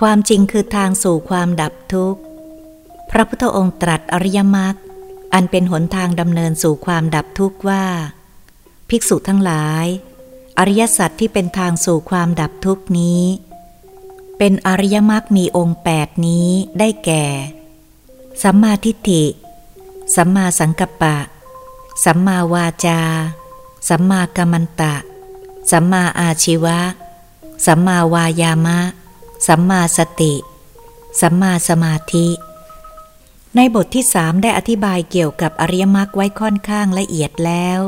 ความจริงคือทางสู่ความดับทุกข์ พระพุทธองค์ตรัสอริยมรรคอันเป็นหนทางดำเนินสู่ความดับทุกข์ว่า ภิกษุทั้งหลาย อริยสัจที่เป็นทางสู่ความดับทุกข์นี้ เป็นอริยมรรคมีองค์แปดนี้ได้แก่ สัมมาทิฏฐิ สัมมาสังกัปปะ สัมมาวาจา สัมมากัมมันตะ สัมมาอาชีวะ สัมมาวายามะ สัมมาสติ สัมมาสมาธิ ในบทที่สามได้อธิบายเกี่ยวกับอริยมรรคไว้ค่อนข้างละเอียดแล้ว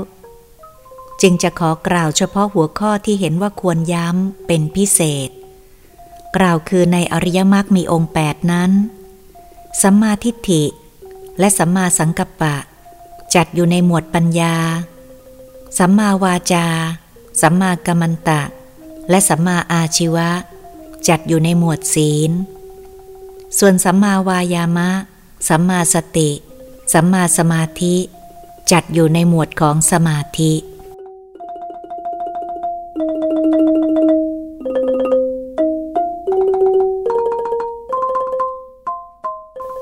จึงจะขอกล่าวเฉพาะหัวข้อที่เห็นว่าควรย้ำเป็นพิเศษ กล่าวคือในอริยมรรคมีองค์แปดนั้น สัมมาทิฏฐิ และสัมมาสังกัปปะ จัดอยู่ในหมวดปัญญา สัมมาวาจา สัมมากัมมันตะ และสัมมาอาชีวะ จัดอยู่ในหมวดศีล ส่วนสัมมาวายามะ สัมมาสติ สัมมาสมาธิ จัดอยู่ในหมวดของสมาธิ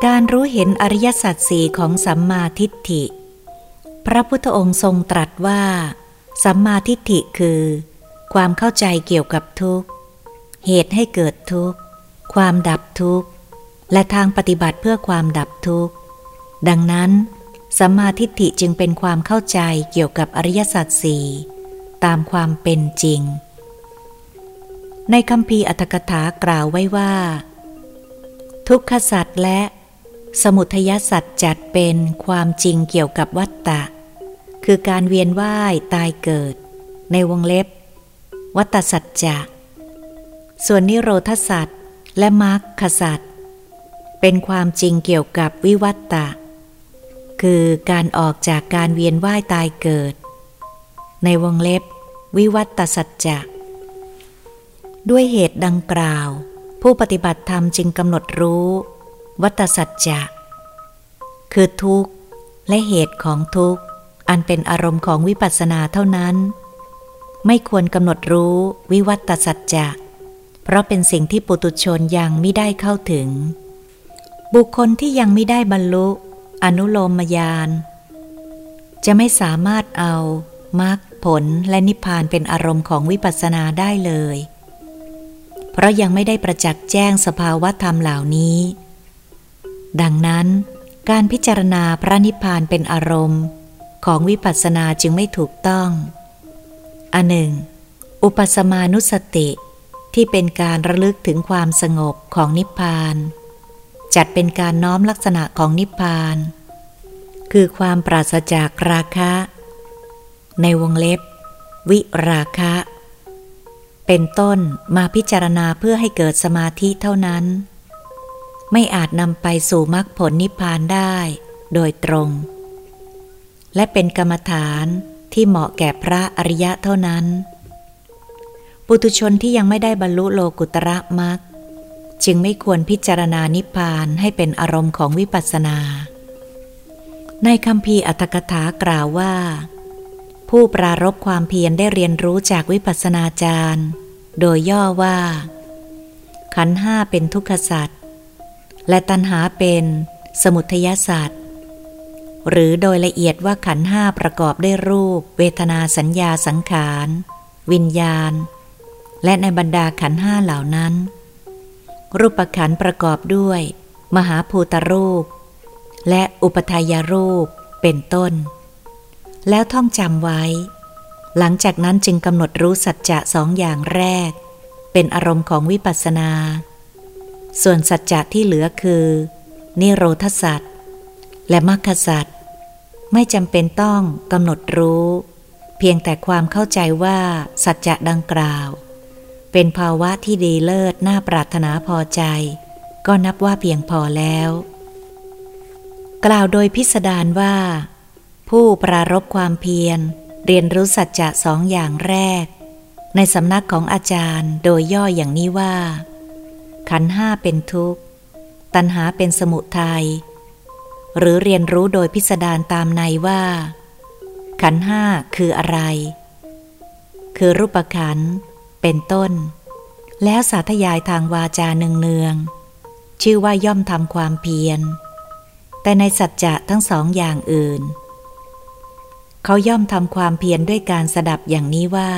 การรู้เห็นอริยสัจสี่ของสัมมาทิฏฐิ พระพุทธองค์ทรงตรัสว่า สัมมาทิฏฐิคือ ความเข้าใจเกี่ยวกับทุกข์ เหตุให้เกิดทุกข์ ความดับทุกข์ และทางปฏิบัติเพื่อความดับทุกข์ ดังนั้นสัมมาทิฏฐิจึงเป็นความเข้าใจเกี่ยวกับอริยสัจสี่ตามความเป็นจริง ในคำพีอัตถกถากล่าวไว้ว่า ทุกขสัจและสมุทยสัจจัดเป็นความจริงเกี่ยวกับวัตตะ คือการเวียนว่ายตายเกิด ในวงเล็บ วัตสัจจะ ส่วนนิโรธสัจและมรรคสัจเป็นความจริงเกี่ยวกับวิวัตตะ คือการออกจากการเวียนว่ายตายเกิด ในวงเล็บ วิวัตตสัจจะด้วยเหตุดังกล่าว ผู้ปฏิบัติธรรมจึงกำหนดรู้ วัตสัจจะคือทุกข์และเหตุของทุกข์ อันเป็นอารมณ์ของวิปัสสนาเท่านั้น ไม่ควรกำหนดรู้วิวัตตสัจจะ เพราะเป็นสิ่งที่ปุตุชนยังไม่ได้เข้าถึง บุคคลที่ยังไม่ได้บรรลุ อนุโลมญาณจะไม่สามารถเอามรรคผลและนิพพานเป็นอารมณ์ของวิปัสสนาได้เลย เพราะยังไม่ได้ประจักษ์แจ้งสภาวะธรรมเหล่านี้ ดังนั้น การพิจารณาพระนิพพานเป็นอารมณ์ ของวิปัสสนาจึงไม่ถูกต้อง อันหนึ่ง อุปสมานุสติ ที่เป็นการระลึกถึงความสงบของนิพพาน จัดเป็นการน้อมลักษณะของนิพพาน คือความปราศจากราคะ ในวงเล็บ วิราคะ เป็นต้นมาพิจารณาเพื่อให้เกิดสมาธิเท่านั้น ไม่อาจนำไปสู่มรรคผลนิพพานได้โดยตรง และเป็นกรรมฐานที่เหมาะแก่พระอริยะเท่านั้น ปุตุชนที่ยังไม่ได้บรรลุโลกุตระมรรคจึงไม่ควรพิจารณานิพพานให้เป็นอารมณ์ของวิปัสสนา ในคำพีอัตถกถากล่าวว่า ผู้ปรารบความเพียรได้เรียนรู้จากวิปัสสนาจารย์ โดยย่อว่า ขันห้าเป็นทุกขสัตว์และตัณหาเป็นสมุทยสัตว์หรือโดยละเอียดว่าขันห้าประกอบด้วยรูป เวทนาสัญญาสังขาร วิญญาณ และในบรรดาขันห้าเหล่านั้น รูปขันประกอบด้วย มหาภูตรูป และอุปทายรูปเป็นต้น แล้วท่องจำไว้ หลังจากนั้นจึงกำหนดรู้สัจจะสองอย่างแรก เป็นอารมณ์ของวิปัสสนา ส่วนสัจจะที่เหลือคือ นิโรธสัจและมรรคสัจไม่จำเป็นต้องกำหนดรู้ เพียงแต่ความเข้าใจว่าสัจจะดังกล่าว เป็นภาวะที่ดีเลิศน่าปรารถนาพอใจ ก็นับว่าเพียงพอแล้ว กล่าวโดยพิสดารว่า ผู้ปรารบความเพียร เรียนรู้สัจจะสองอย่างแรก ในสำนักของอาจารย์โดยย่ออย่างนี้ว่า ขันห้าเป็นทุกข์ ตัณหาเป็นสมุทัยหรือเรียนรู้โดยพิสดารตามในว่า ขันห้าคืออะไร คือรูปขันธ์ เป็นต้น แล้วสาธยายทางวาจาเนืองๆชื่อว่าย่อมทำความเพียร แต่ในสัจจะทั้งสองอย่างอื่น เขาย่อมทำความเพียรด้วยการสดับอย่างนี้ว่า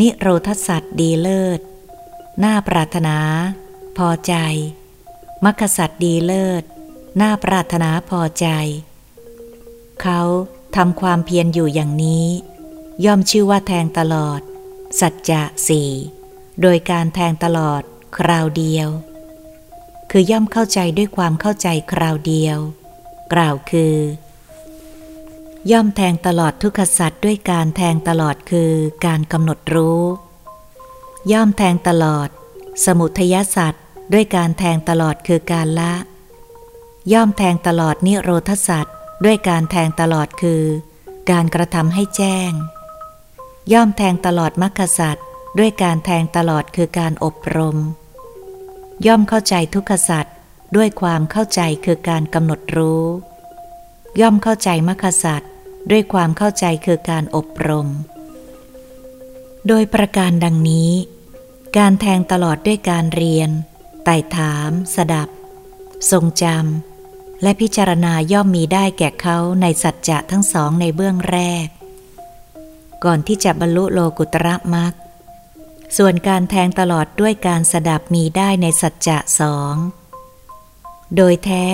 นิโรธสัตว์ดีเลิศน่าปรารถนา พอใจมัคสัตว์ดีเลิศน่าปรารถนาพอใจ เขาทำความเพียรอยู่อย่างนี้ ย่อมชื่อว่าแทงตลอด สัจจะสี่โดยการแทงตลอดคราวเดียว คือย่อมเข้าใจด้วยความเข้าใจคราวเดียว กล่าวคือ ย่อมแทงตลอดทุกขสัตว์ด้วยการแทงตลอดคือการกำหนดรู้ ย่อมแทงตลอด สมุทยสัตว์ด้วยการแทงตลอดคือการละ ย่อมแทงตลอดนิโรธสัตว์ด้วยการแทงตลอดคือ การกระทำให้แจ้ง ย่อมแทงตลอดมรรคสัตว์ด้วยการแทงตลอดคือการอบรม ย่อมเข้าใจทุกขสัตว์ด้วยความเข้าใจคือการกำหนดรู้ ย่อมเข้าใจมรรคสัตว์ด้วยความเข้าใจคือการอบรม โดยประการดังนี้ การแทงตลอดด้วยการเรียน ไต่ถาม สดับ ทรงจำและพิจารณาย่อมมีได้แก่เขาในสัจจะทั้งสองในเบื้องแรก ก่อนที่จะบรรลุโลกุตระมรรคส่วนการแทงตลอดด้วยการสดับมีได้ในสัจจะสอง โดยแท้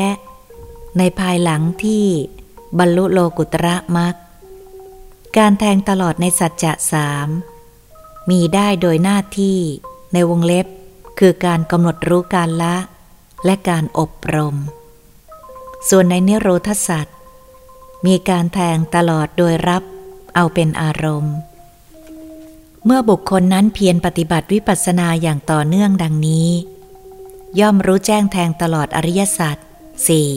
ในภายหลังที่บรรลุโลกุตระมรรคการแทงตลอดในสัจจะสามมีได้โดยหน้าที่ในวงเล็บ คือการกำหนดรู้การละ และการอบรม ส่วนในเนโรธสัตว์มีการแทงตลอดโดยรับ เอาเป็นอารมณ์ เมื่อบุคคลนั้นเพียรปฏิบัติวิปัสสนาอย่างต่อเนื่องดังนี้ ย่อมรู้แจ้งแทงตลอดอริยสัจสี่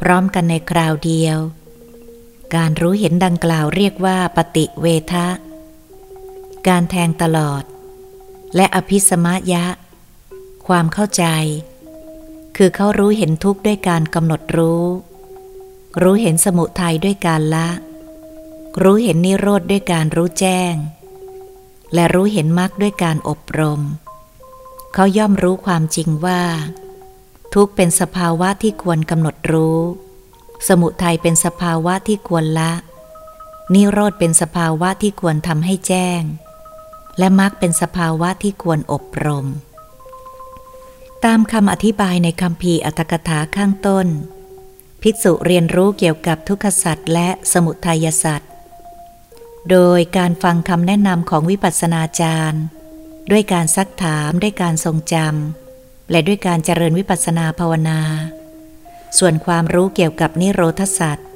พร้อมกันในคราวเดียว การรู้เห็นดังกล่าวเรียกว่าปฏิเวทะ การแทงตลอด และอภิสมะยะ ความเข้าใจ คือเขารู้เห็นทุกข์ด้วยการกำหนดรู้ รู้เห็นสมุทัยด้วยการละ รู้เห็นนิโรธด้วยการรู้แจ้ง และรู้เห็นมรรคด้วยการอบรม เขาย่อมรู้ความจริงว่า ทุกเป็นสภาวะที่ควรกำหนดรู้ สมุทัยเป็นสภาวะที่ควรละ นิโรธเป็นสภาวะที่ควรทำให้แจ้ง และมรรคเป็นสภาวะที่ควรอบรม ตามคำอธิบายในคำพีอัตถกถาข้างต้นภิกษุเรียนรู้เกี่ยวกับทุกขสัตว์และสมุทัยสัตว์ โดยการฟังคำแนะนำของวิปัสสนาจารย์ ด้วยการซักถามด้วยการทรงจำและด้วยการเจริญวิปัสสนาภาวนา ส่วนความรู้เกี่ยวกับนิโรธสัตว์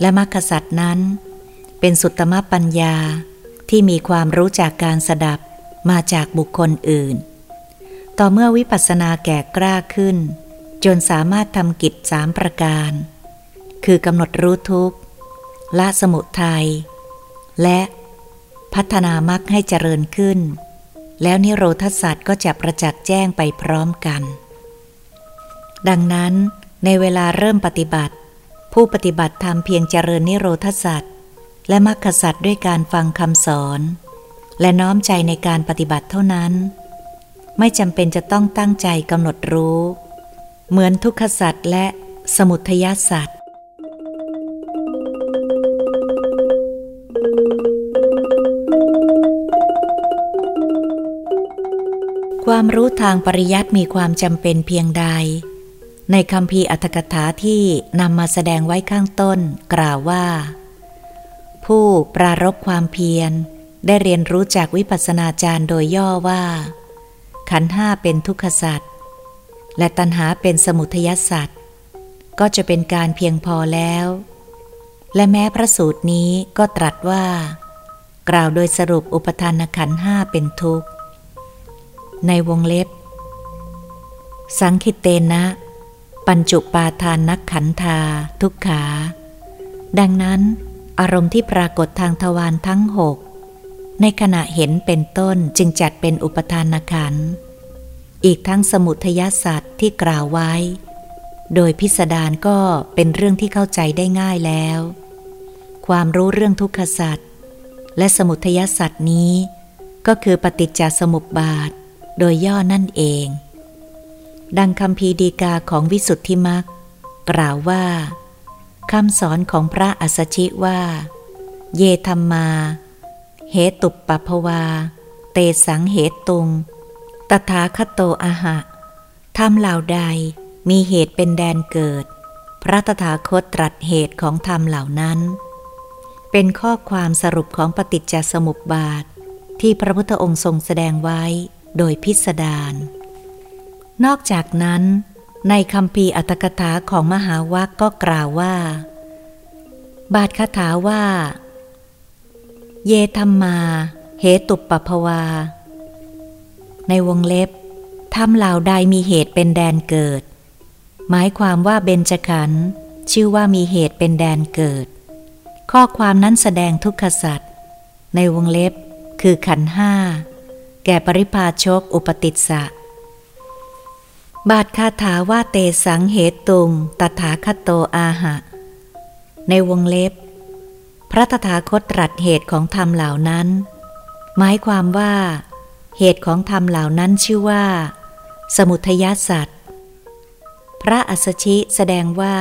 และมรรคสัตว์นั้น เป็นสุตตมปัญญาที่มีความรู้จากการสดับมาจากบุคคลอื่น ต่อเมื่อวิปัสสนาแก่กล้าขึ้น จนสามารถทำกิจสามประการ คือกำหนดรู้ทุกข์ละสมุทัย และพัฒนามรรคให้เจริญขึ้น แล้วนิโรธศาสตว์ก็จะประจักษ์แจ้งไปพร้อมกัน ดังนั้นในเวลาเริ่มปฏิบัติ ผู้ปฏิบัติทำเพียงเจริญนิโรธสัตว์และมรรคสัตว์ด้วยการฟังคำสอน และน้อมใจในการปฏิบัติเท่านั้น ไม่จำเป็นจะต้องตั้งใจกำหนดรู้ เหมือนทุกขสัตว์และสมุทยสัตว์ ความรู้ทางปริยัติมีความจำเป็นเพียงใด ในคำพีอัตถกถาที่นำมาแสดงไว้ข้างต้นกล่าวว่า ผู้ปรารบความเพียร ได้เรียนรู้จากวิปัสสนาจารย์โดยย่อว่า ขันห้าเป็นทุกขสัตว์และตัณหาเป็นสมุทยสัตว์ก็จะเป็นการเพียงพอแล้ว และแม้พระสูตรนี้ก็ตรัสว่า กล่าวโดยสรุปอุปทานขันห้าเป็นทุกข์ ในวงเล็บ สังคิเตนะ ปัญจุปาทานนักขันธาทุกขา ดังนั้น อารมณ์ที่ปรากฏทางทวารทั้งหกในขณะเห็นเป็นต้นจึงจัดเป็นอุปทานขัน อีกทั้งสมุทยสัตว์ที่กล่าวไว้ โดยพิสดารก็เป็นเรื่องที่เข้าใจได้ง่ายแล้ว ความรู้เรื่องทุกขสัตว์และสมุทยสัตว์นี้ ก็คือปฏิจจสมุปบาท โดยย่อนั่นเอง ดังคำพีดีกาของวิสุทธิมักกล่าวว่าคำสอนของพระอัสชิว่า เยธรรมา เหตุปปภวา เตสังเหตุง ตถาคโตอาหะทำเหล่าใดมีเหตุเป็นแดนเกิด พระตถาคตตรัสเหตุของธรรมเหล่านั้น เป็นข้อความสรุปของปฏิจจสมุปบาท ที่พระพุทธองค์ทรงแสดงไว้ โดยพิสดารนอกจากนั้นในคำพีอัตถกถาของมหาวัคก็กล่าวว่า บาทคาถาว่า เยธรรมา เหตุปปภวา ในวงเล็บทำเหล่าใดมีเหตุเป็นแดนเกิด หมายความว่าเบญจขันธ์ชื่อว่ามีเหตุเป็นแดนเกิด ข้อความนั้นแสดงทุกขสัตว์ในวงเล็บคือขันห้า แก่ปริพาชกอุปติสสะ บาทคาถาว่าเตสังเหตุงตถาคตโตอาหะ ในวงเล็บ พระตถาคตตรัสเหตุของธรรมเหล่านั้น หมายความว่า เหตุของธรรมเหล่านั้นชื่อว่า สมุทยสัตว์พระอัสชิแสดงว่า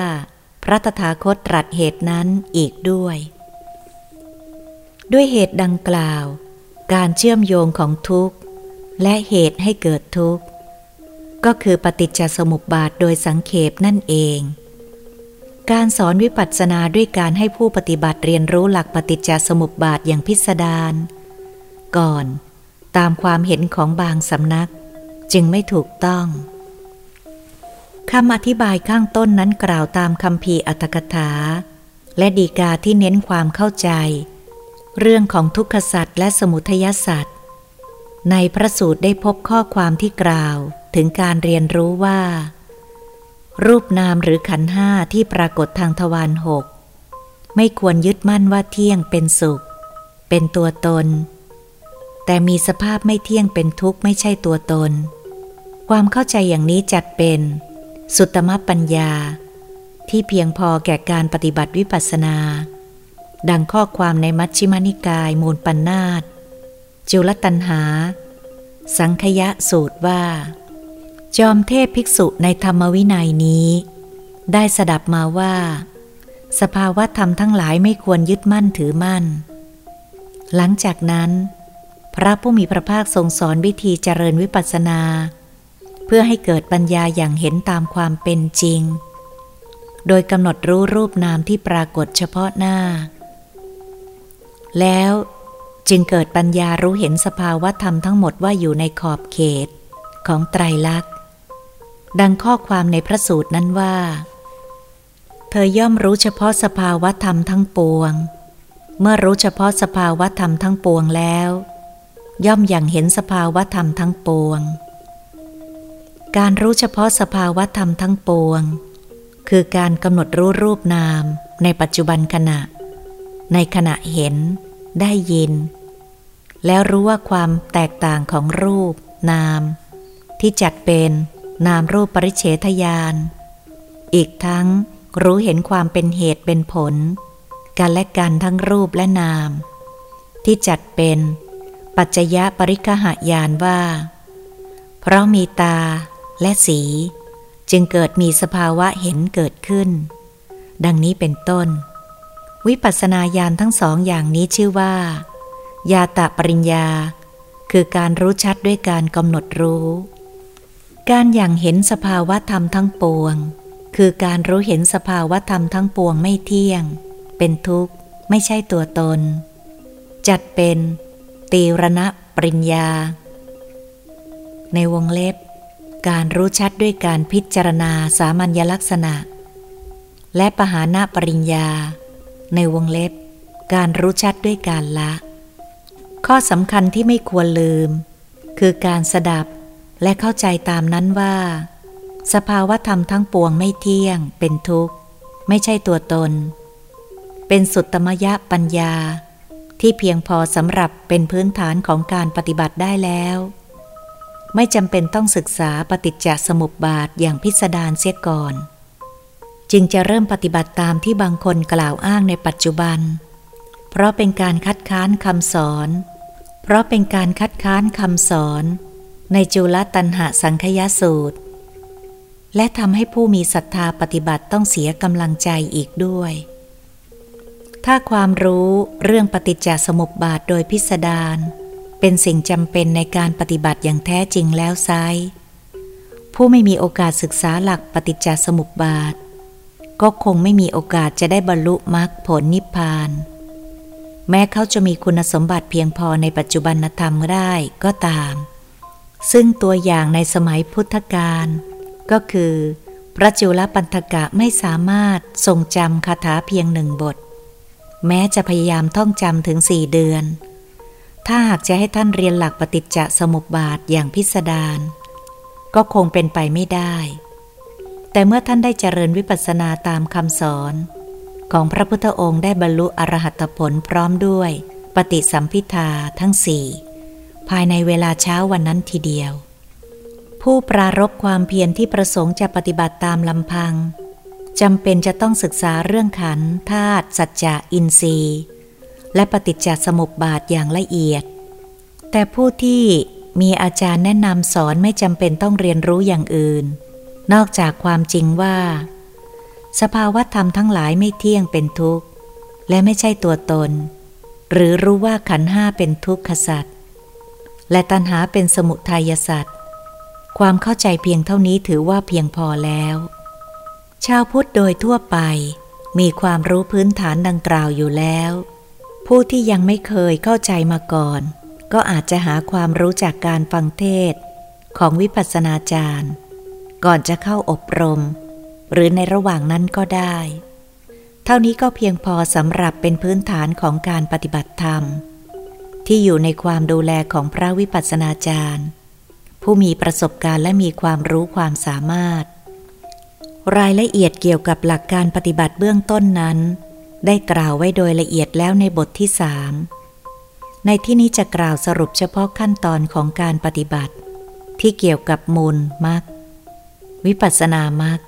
พระตถาคตตรัสเหตุนั้นอีกด้วย ด้วยเหตุดังกล่าว การเชื่อมโยงของทุกข์ และเหตุให้เกิดทุกข์ ก็คือปฏิจจสมุปบาทโดยสังเขปนั่นเอง การสอนวิปัสสนาด้วยการให้ผู้ปฏิบัติเรียนรู้หลักปฏิจจสมุปบาทอย่างพิสดารก่อนตามความเห็นของบางสำนัก จึงไม่ถูกต้องคำอธิบายข้างต้นนั้นกล่าวตามคำพีอัตถกถา และดีกาที่เน้นความเข้าใจ เรื่องของทุกขสัตว์และสมุทยสัตว์ในพระสูตรได้พบข้อความที่กล่าวถึงการเรียนรู้ว่า รูปนามหรือขันห้าที่ปรากฏทางทวารหกไม่ควรยึดมั่นว่าเที่ยงเป็นสุข เป็นตัวตน แต่มีสภาพไม่เที่ยงเป็นทุกข์ไม่ใช่ตัวตน ความเข้าใจอย่างนี้จัดเป็น สุตตมปัญญา ที่เพียงพอแก่การปฏิบัติวิปัสสนา ดังข้อความในมัชฌิมานิกายมูลปัญนาตจุลตันหา สังคยะสูตรว่า จอมเทพภิกษุในธรรมวินัยนี้ ได้สดับมาว่า สภาวะธรรมทั้งหลายไม่ควรยึดมั่นถือมั่น หลังจากนั้น พระผู้มีพระภาคทรงสอนวิธีเจริญวิปัสสนา เพื่อให้เกิดปัญญาอย่างเห็นตามความเป็นจริง โดยกำหนดรู้รูปนามที่ปรากฏเฉพาะหน้า แล้วจึงเกิดปัญญารู้เห็นสภาวะธรรมทั้งหมดว่าอยู่ในขอบเขตของไตรลักษณ์ ดังข้อความในพระสูตรนั้นว่า เธอย่อมรู้เฉพาะสภาวะธรรมทั้งปวง เมื่อรู้เฉพาะสภาวะธรรมทั้งปวงแล้ว ย่อมอย่างเห็นสภาวะธรรมทั้งปวง การรู้เฉพาะสภาวะธรรมทั้งปวง คือการกำหนดรู้รูปนามในปัจจุบันขณะ ในขณะเห็น ได้ยิน แล้วรู้ว่าความแตกต่างของรูป นาม ที่จัดเป็นนามรูปปริเฉทยาน อีกทั้งรู้เห็นความเป็นเหตุเป็นผลการและกันทั้งรูปและนาม ที่จัดเป็น ปัจจยะปริคหายานว่า เพราะมีตาและสี จึงเกิดมีสภาวะเห็นเกิดขึ้น ดังนี้เป็นต้น วิปัสสนาญาณทั้งสองอย่างนี้ชื่อว่ายาตะปริญญา คือการรู้ชัดด้วยการกำหนดรู้ การอย่างเห็นสภาวะธรรมทั้งปวง คือการรู้เห็นสภาวะธรรมทั้งปวงไม่เที่ยง เป็นทุกข์ ไม่ใช่ตัวตน จัดเป็น ตีรณะปริญญา ในวงเล็บ การรู้ชัดด้วยการพิจารณาสามัญลักษณะ และปหานะปริญญา ในวงเล็บ การรู้ชัดด้วยการละ ข้อสำคัญที่ไม่ควรลืม คือการสดับและเข้าใจตามนั้นว่า สภาวะธรรมทั้งปวงไม่เที่ยง เป็นทุกข์ ไม่ใช่ตัวตน เป็นสุตตมยะปัญญา ที่เพียงพอสำหรับเป็นพื้นฐานของการปฏิบัติได้แล้ว ไม่จำเป็นต้องศึกษาปฏิจจสมุปบาทอย่างพิสดารเสียก่อน จึงจะเริ่มปฏิบัติตามที่บางคนกล่าวอ้างในปัจจุบัน เพราะเป็นการคัดค้านคำสอน เพราะเป็นการคัดค้านคำสอน ในจุลตันหะสังคยสูตร และทำให้ผู้มีศรัทธาปฏิบัติต้องเสียกำลังใจอีกด้วย ถ้าความรู้เรื่องปฏิจจสมุปบาทโดยพิสดารเป็นสิ่งจำเป็นในการปฏิบัติอย่างแท้จริงแล้วไซผู้ไม่มีโอกาสศึกษาหลักปฏิจจสมุปบาท ก็คงไม่มีโอกาสจะได้บรรลุมรรคผลนิพพาน แม้เขาจะมีคุณสมบัติเพียงพอในปัจจุบันธรรมได้ก็ตาม ซึ่งตัวอย่างในสมัยพุทธกาลก็คือ พระจุลปันธกะไม่สามารถทรงจำคาถาเพียงหนึ่งบท แม้จะพยายามท่องจำถึงสี่เดือน ถ้าหากจะให้ท่านเรียนหลักปฏิจจสมุปบาทอย่างพิสดารก็คงเป็นไปไม่ได้ แต่เมื่อท่านได้เจริญวิปัสสนาตามคำสอน ของพระพุทธองค์ได้บรรลุอรหัตผลพร้อมด้วย ปฏิสัมพิทาทั้งสี่ภายในเวลาเช้าวันนั้นทีเดียว ผู้ปรารบความเพียรที่ประสงค์จะปฏิบัติตามลำพังจำเป็นจะต้องศึกษาเรื่องขันธาตุสัจจะอินทรีย์ และปฏิจจสมุปบาทอย่างละเอียด แต่ผู้ที่มีอาจารย์แนะนำสอนไม่จำเป็นต้องเรียนรู้อย่างอื่น นอกจากความจริงว่า สภาวะธรรมทั้งหลายไม่เที่ยงเป็นทุกข์ และไม่ใช่ตัวตน หรือรู้ว่าขันห้าเป็นทุกขสัตว์และตัณหาเป็นสมุทัยสัตว์ความเข้าใจเพียงเท่านี้ถือว่าเพียงพอแล้ว ชาวพุทธโดยทั่วไปมีความรู้พื้นฐานดังกล่าวอยู่แล้ว ผู้ที่ยังไม่เคยเข้าใจมาก่อน ก็อาจจะหาความรู้จากการฟังเทศของวิปัสสนาจารย์ ก่อนจะเข้าอบรม หรือในระหว่างนั้นก็ได้ เท่านี้ก็เพียงพอสำหรับเป็นพื้นฐานของการปฏิบัติธรรม ที่อยู่ในความดูแลของพระวิปัสสนาจารย์ ผู้มีประสบการณ์และมีความรู้ความสามารถ รายละเอียดเกี่ยวกับหลักการปฏิบัติเบื้องต้นนั้น ได้กล่าวไว้โดยละเอียดแล้วในบทที่สามในที่นี้จะกล่าวสรุปเฉพาะขั้นตอนของการปฏิบัติ ที่เกี่ยวกับมูลมรรค วิปัสสนามรรค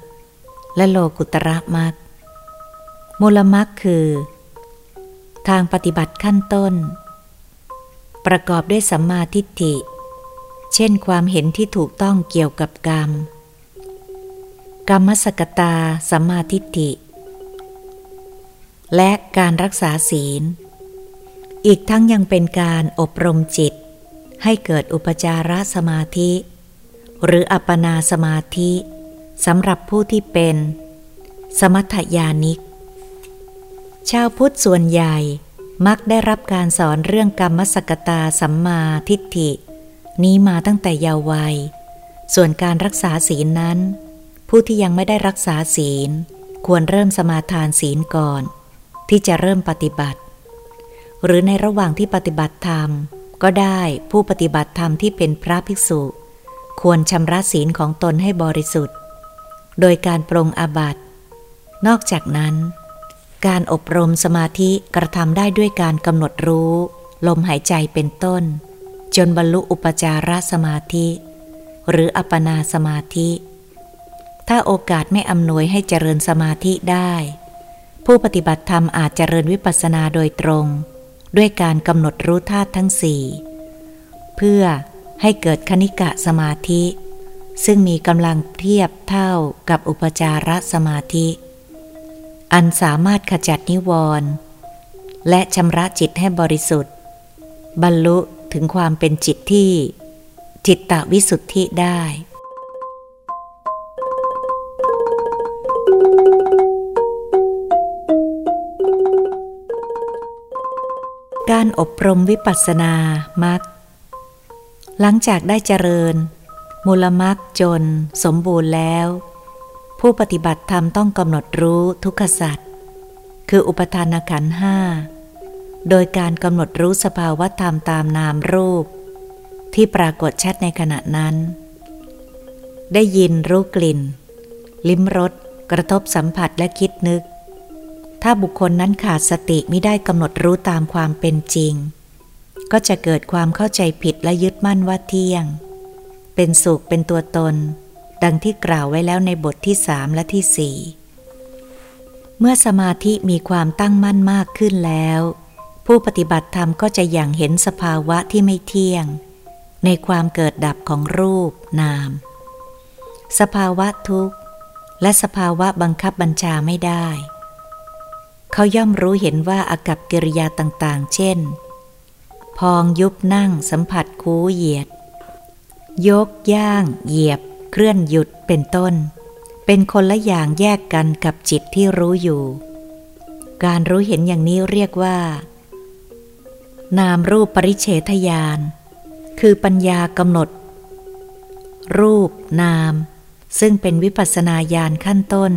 และโลกุตระมรรคมูลมรรคคือ ทางปฏิบัติขั้นต้น ประกอบด้วยสัมมาทิฏฐิ เช่นความเห็นที่ถูกต้องเกี่ยวกับกรรม กรรมสกตาสัมมาทิฏฐิ และการรักษาศีล อีกทั้งยังเป็นการอบรมจิต ให้เกิดอุปจารสมาธิ หรืออัปปนาสมาธิสำหรับผู้ที่เป็น สมัทยานิก ชาวพุทธส่วนใหญ่มักได้รับการสอนเรื่องกรรมสกตาสัมมาทิฏฐิ นี้มาตั้งแต่เยาว์วัย ส่วนการรักษาศีลนั้น ผู้ที่ยังไม่ได้รักษาศีล ควรเริ่มสมาทานศีลก่อน ที่จะเริ่มปฏิบัติ หรือในระหว่างที่ปฏิบัติธรรม ก็ได้ผู้ปฏิบัติธรรมที่เป็นพระภิกษุ ควรชำระศีลของตนให้บริสุทธิ์ โดยการปรงอาบัติ นอกจากนั้น การอบรมสมาธิกระทำได้ด้วยการกำหนดรู้ ลมหายใจเป็นต้น จนบรรลุอุปจารสมาธิ หรืออัปปนาสมาธิ ถ้าโอกาสไม่อำนวยให้เจริญสมาธิได้ ผู้ปฏิบัติธรรมอาจเจริญวิปัสสนาโดยตรง ด้วยการกำหนดรู้ธาตุทั้งสี่เพื่อ ให้เกิดคณิกะสมาธิ ซึ่งมีกำลังเทียบเท่ากับอุปจารสมาธิ อันสามารถขจัดนิวรณ์และชำระจิตให้บริสุทธิ์ บรรลุถึงความเป็นจิตที่ จิตตวิสุทธิได้การอบรมวิปัสสนามัก หลังจากได้เจริญ มูลมักจน สมบูรณ์แล้ว ผู้ปฏิบัติธรรมต้องกำหนดรู้ทุกขสัตว์คืออุปทานขันห้าโดยการกำหนดรู้สภาวะธรรมตามนามรูป ที่ปรากฏชัดในขณะนั้น ได้ยินรู้กลิ่น ลิ้มรสกระทบสัมผัสและคิดนึก ถ้าบุคคลนั้นขาดสติไม่ได้กำหนดรู้ตามความเป็นจริง ก็จะเกิดความเข้าใจผิดและยึดมั่นว่าเที่ยง เป็นสุขเป็นตัวตน ดังที่กล่าวไว้แล้วในบทที่สามและที่สี่เมื่อสมาธิมีความตั้งมั่นมากขึ้นแล้ว ผู้ปฏิบัติธรรมก็จะอย่างเห็นสภาวะที่ไม่เที่ยง ในความเกิดดับของรูปนาม สภาวะทุกข์ และสภาวะบังคับบัญชาไม่ได้ เขาย่อมรู้เห็นว่าอากับกิริยาต่างๆ เช่น พองยุบนั่งสัมผัสคูเหยียด ยกย่าง เหยียบ เคลื่อนหยุดเป็นต้น เป็นคนละอย่างแยกกันกับจิตที่รู้อยู่ การรู้เห็นอย่างนี้เรียกว่า นามรูปปริเฉทยานคือปัญญากำหนด รูปนาม ซึ่งเป็นวิปัสนาญาณขั้นต้น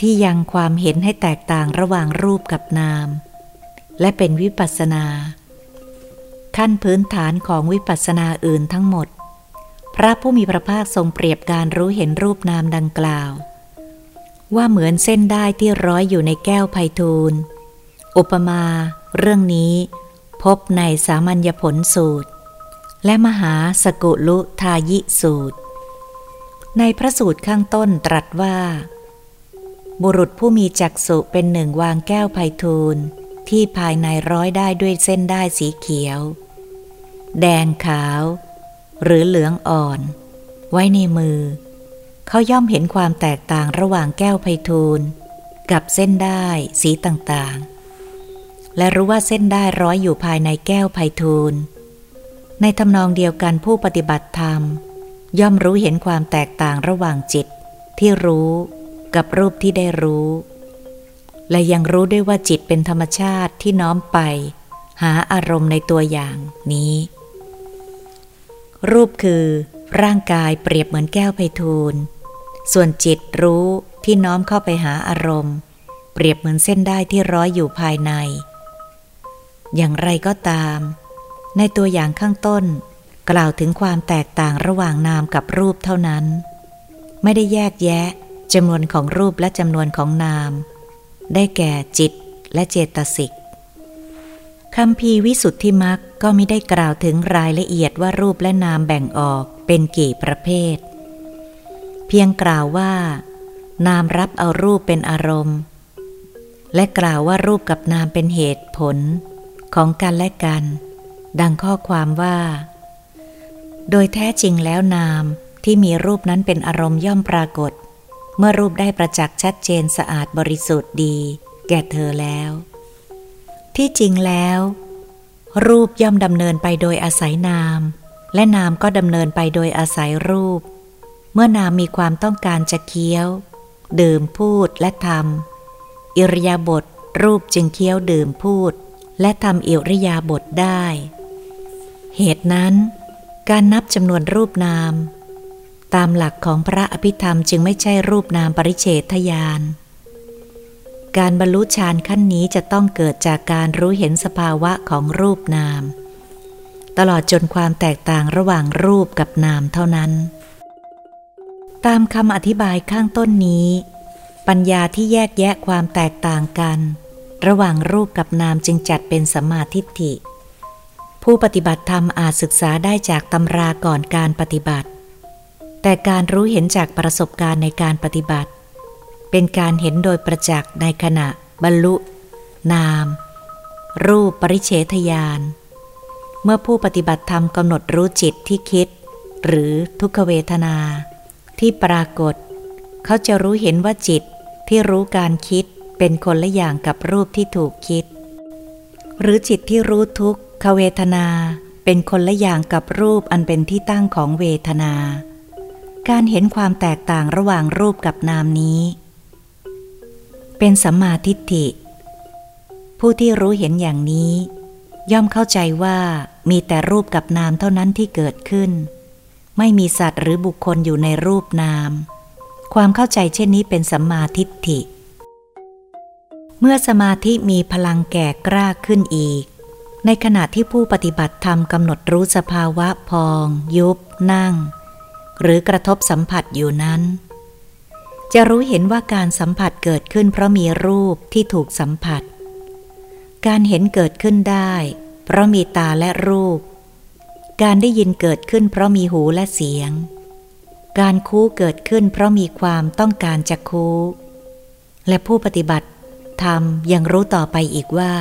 ที่ยังความเห็นให้แตกต่างระหว่างรูปกับนาม และเป็นวิปัสนา ขั้นพื้นฐานของวิปัสสนาอื่นทั้งหมด พระผู้มีพระภาคทรงเปรียบการรู้เห็นรูปนามดังกล่าว ว่าเหมือนเส้นได้ที่ร้อยอยู่ในแก้วไพทูลอุปมา เรื่องนี้ พบในสามัญญผลสูตร และมหาสกุลุทายิสูตร ในพระสูตรข้างต้นตรัสว่า บุรุษผู้มีจักษุเป็นหนึ่งวางแก้วไพทูลที่ภายในร้อยได้ด้วยเส้นได้สีเขียว แดงขาว หรือเหลืองอ่อน ไว้ในมือ เขาย่อมเห็นความแตกต่างระหว่างแก้วไพทูลกับเส้นได้สีต่างๆ และรู้ว่าเส้นได้ร้อยอยู่ภายในแก้วไพทูลในทำนองเดียวกันผู้ปฏิบัติธรรม ย่อมรู้เห็นความแตกต่างระหว่างจิตที่รู้กับรูปที่ได้รู้ และยังรู้ด้วยว่าจิตเป็นธรรมชาติที่น้อมไป หาอารมณ์ในตัวอย่างนี้ รูปคือ ร่างกายเปรียบเหมือนแก้วไพทูลส่วนจิตรู้ที่น้อมเข้าไปหาอารมณ์ เปรียบเหมือนเส้นได้ที่ร้อยอยู่ภายใน อย่างไรก็ตาม ในตัวอย่างข้างต้น กล่าวถึงความแตกต่างระหว่างนามกับรูปเท่านั้น ไม่ได้แยกแยะจำนวนของรูปและจำนวนของนาม ได้แก่จิตและเจตสิก คำพีวิสุทธิมักก็ไม่ได้กล่าวถึงรายละเอียดว่ารูปและนามแบ่งออกเป็นกี่ประเภท เพียงกล่าวว่า นามรับเอารูปเป็นอารมณ์ และกล่าวว่ารูปกับนามเป็นเหตุผลของกันและกัน ดังข้อความว่า โดยแท้จริงแล้วนามที่มีรูปนั้นเป็นอารมณ์ย่อมปรากฏ เมื่อรูปได้ประจักษ์ชัดเจนสะอาดบริสุทธิ์ดี แก่เธอแล้ว ที่จริงแล้ว รูปย่อมดำเนินไปโดยอาศัยนาม และนามก็ดำเนินไปโดยอาศัยรูป เมื่อนามมีความต้องการจะเคี้ยว ดื่มพูดและทำอิริยาบถรูปจึงเคี้ยวดื่มพูด และทำอิริยาบถได้ เหตุนั้น การนับจำนวนรูปนาม ตามหลักของพระอภิธรรมจึงไม่ใช่รูปนามปริเฉทยาน การบรรลุฌานขั้นนี้จะต้องเกิดจากการรู้เห็นสภาวะของรูปนาม ตลอดจนความแตกต่างระหว่างรูปกับนามเท่านั้น ตามคำอธิบายข้างต้นนี้ ปัญญาที่แยกแยะความแตกต่างกัน ระหว่างรูปกับนามจึงจัดเป็นสัมมาทิฏฐิ ผู้ปฏิบัติธรรมอาจศึกษาได้จากตำราก่อนการปฏิบัติ แต่การรู้เห็นจากประสบการณ์ในการปฏิบัติ เป็นการเห็นโดยประจักษ์ในขณะบรรลุ นาม รูปปริเฉทยาน เมื่อผู้ปฏิบัติธรรมกำหนดรู้จิตที่คิด หรือทุกขเวทนา ที่ปรากฏ เขาจะรู้เห็นว่าจิตที่รู้การคิดเป็นคนละอย่างกับรูปที่ถูกคิด หรือจิตที่รู้ทุกขเวทนาเป็นคนละอย่างกับรูปอันเป็นที่ตั้งของเวทนา การเห็นความแตกต่างระหว่างรูปกับนามนี้ เป็นสัมมาทิฏฐิ ผู้ที่รู้เห็นอย่างนี้ ย่อมเข้าใจว่ามีแต่รูปกับนามเท่านั้นที่เกิดขึ้น ไม่มีสัตว์หรือบุคคลอยู่ในรูปนาม ความเข้าใจเช่นนี้เป็นสัมมาทิฏฐิ เมื่อสมาธิมีพลังแก่กล้าขึ้นอีก ในขณะที่ผู้ปฏิบัติธรรมกำหนดรู้สภาวะพอง ยุบ นั่ง หรือกระทบสัมผัสอยู่นั้น จะรู้เห็นว่าการสัมผัสเกิดขึ้นเพราะมีรูปที่ถูกสัมผัส การเห็นเกิดขึ้นได้ เพราะมีตาและรูป การได้ยินเกิดขึ้นเพราะมีหูและเสียง การคู้เกิดขึ้นเพราะมีความต้องการจะคู้ และผู้ปฏิบัติธรรมยังรู้ต่อไปอีกว่า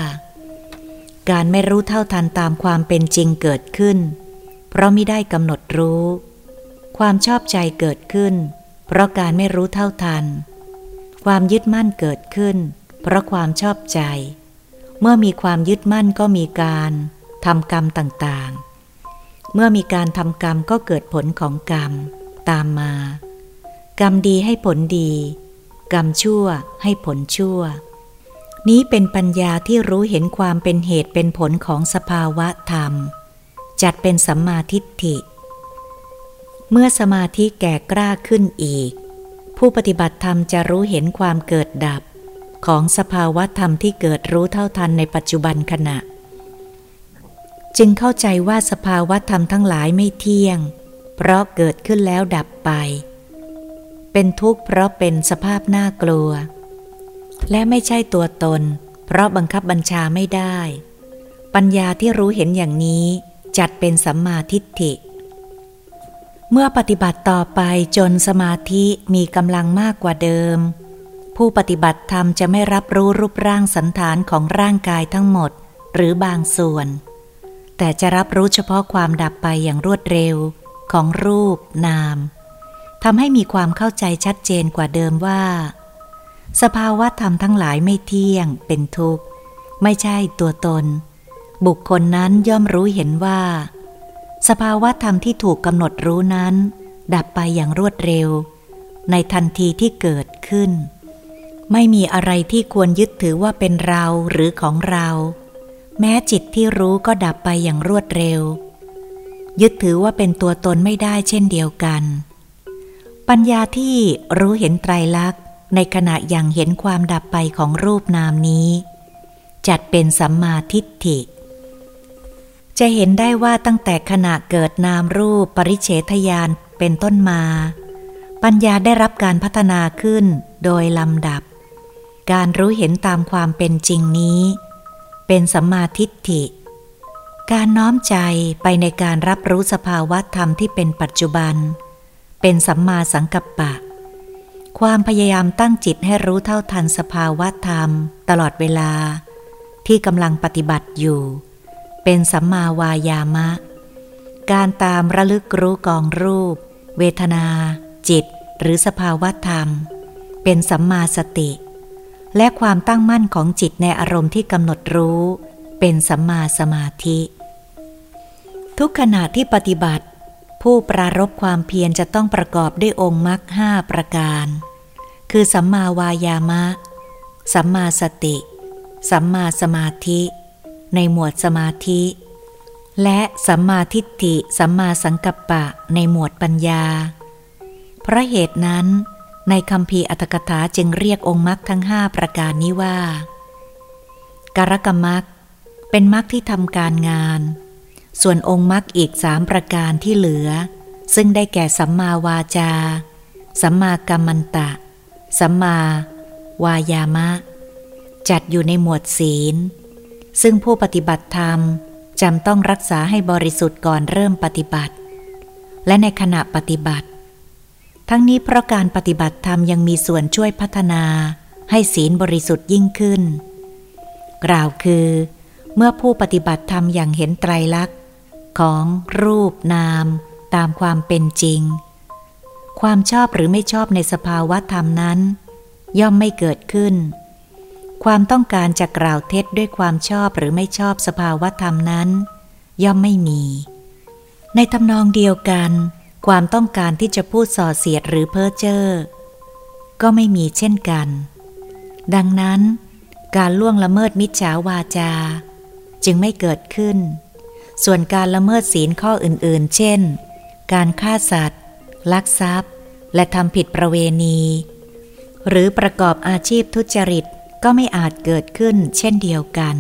การไม่รู้เท่าทันตามความเป็นจริงเกิดขึ้น เพเพราะไม่ได้กำหนดรู้ ความชอบใจเกิดขึ้น เพราะการไม่รู้เท่าทัน ความยึดมั่นเกิดขึ้น เพราะความชอบใจ เมื่อมีความยึดมั่นก็มีการทำกรรมต่างๆ เมื่อมีการทำกรรมก็เกิดผลของกรรม ตามมา กรรมดีให้ผลดี กรรมชั่วให้ผลชั่ว นี้เป็นปัญญาที่รู้เห็นความเป็นเหตุเป็นผลของสภาวะธรรม จัดเป็นสัมมาทิฏฐิ เมื่อสมาธิแก่กล้าขึ้นอีก ผู้ปฏิบัติธรรมจะรู้เห็นความเกิดดับ ของสภาวะธรรมที่เกิดรู้เท่าทันในปัจจุบันขณะ จึงเข้าใจว่าสภาวะธรรมทั้งหลายไม่เที่ยง เพราะเกิดขึ้นแล้วดับไป เป็นทุกข์เพราะเป็นสภาพน่ากลัว และไม่ใช่ตัวตน เพราะบังคับบัญชาไม่ได้ ปัญญาที่รู้เห็นอย่างนี้จัดเป็นสัมมาทิฏฐิ เมื่อปฏิบัติต่อไปจนสมาธิมีกำลังมากกว่าเดิม ผู้ปฏิบัติธรรมจะไม่รับรู้รูปร่างสันฐานของร่างกายทั้งหมดหรือบางส่วน แต่จะรับรู้เฉพาะความดับไปอย่างรวดเร็วของรูปนามทำให้มีความเข้าใจชัดเจนกว่าเดิมว่า สภาวะธรรมทั้งหลายไม่เที่ยงเป็นทุกข์ ไม่ใช่ตัวตน บุคคลนั้นย่อมรู้เห็นว่า สภาวะธรรมที่ถูกกำหนดรู้นั้น ดับไปอย่างรวดเร็ว ในทันทีที่เกิดขึ้น ไม่มีอะไรที่ควรยึดถือว่าเป็นเราหรือของเรา แม้จิตที่รู้ก็ดับไปอย่างรวดเร็ว ยึดถือว่าเป็นตัวตนไม่ได้เช่นเดียวกัน ปัญญาที่รู้เห็นไตรลักษณ์ ในขณะอย่างเห็นความดับไปของรูปนามนี้ จัดเป็นสัมมาทิฏฐิ จะเห็นได้ว่าตั้งแต่ขณะเกิดนามรูปปริเฉทยานเป็นต้นมา ปัญญาได้รับการพัฒนาขึ้นโดยลำดับ การรู้เห็นตามความเป็นจริงนี้ เป็นสัมมาทิฏฐิ การน้อมใจไปในการรับรู้สภาวะธรรมที่เป็นปัจจุบัน เป็นสัมมาสังกัปปะ ความพยายามตั้งจิตให้รู้เท่าทันสภาวะธรรม ตลอดเวลา ที่กำลังปฏิบัติอยู่ เป็นสัมมาวายามะ การตามระลึกรู้กองรูป เวทนา จิต หรือสภาวะธรรม เป็นสัมมาสติ และความตั้งมั่นของจิตในอารมณ์ที่กำหนดรู้ เป็นสัมมาสมาธิ ทุกขณะที่ปฏิบัติ ผู้ปรารบความเพียรจะต้องประกอบด้วยองค์มรรคห้าประการ คือสัมมาวายามะ สัมมาสติ สัมมาสมาธิ ในหมวดสมาธิ และสัมมาทิฏฐิสัมมาสังกัปปะในหมวดปัญญา เพราะเหตุนั้น ในคำพีอัตถกถาจึงเรียกองค์มรรคทั้งห้าประการนี้ว่า การกรรมรรคเป็นมรรคที่ทำการงาน ส่วนองค์มรรคอีกสามประการที่เหลือ ซึ่งได้แก่สัมมาวาจา สัมมากัมมันตะ สัมมาวายามะ จัดอยู่ในหมวดศีล ซึ่งผู้ปฏิบัติธรรมจำต้องรักษาให้บริสุทธิ์ก่อนเริ่มปฏิบัติ และในขณะปฏิบัติ ทั้งนี้เพราะการปฏิบัติธรรมยังมีส่วนช่วยพัฒนาให้ศีลบริสุทธิ์ยิ่งขึ้น กล่าวคือ เมื่อผู้ปฏิบัติธรรมอย่างเห็นไตรลักษณ์ ของรูปนาม ตามความเป็นจริง ความชอบหรือไม่ชอบในสภาวะธรรมนั้น ย่อมไม่เกิดขึ้น ความต้องการจะกล่าวเท็จด้วยความชอบหรือไม่ชอบสภาวะธรรมนั้น ย่อมไม่มี ในทำนองเดียวกัน ความต้องการที่จะพูดส่อเสียดหรือเพ้อเจ้อก็ไม่มีเช่นกัน ดังนั้น การล่วงละเมิดมิจฉาวาจา จึงไม่เกิดขึ้น ส่วนการละเมิดศีลข้ออื่นๆ เช่น การฆ่าสัตว์ ลักทรัพย์ และทำผิดประเวณี หรือประกอบอาชีพทุจริต ก็ไม่อาจเกิดขึ้นเช่นเดียวกัน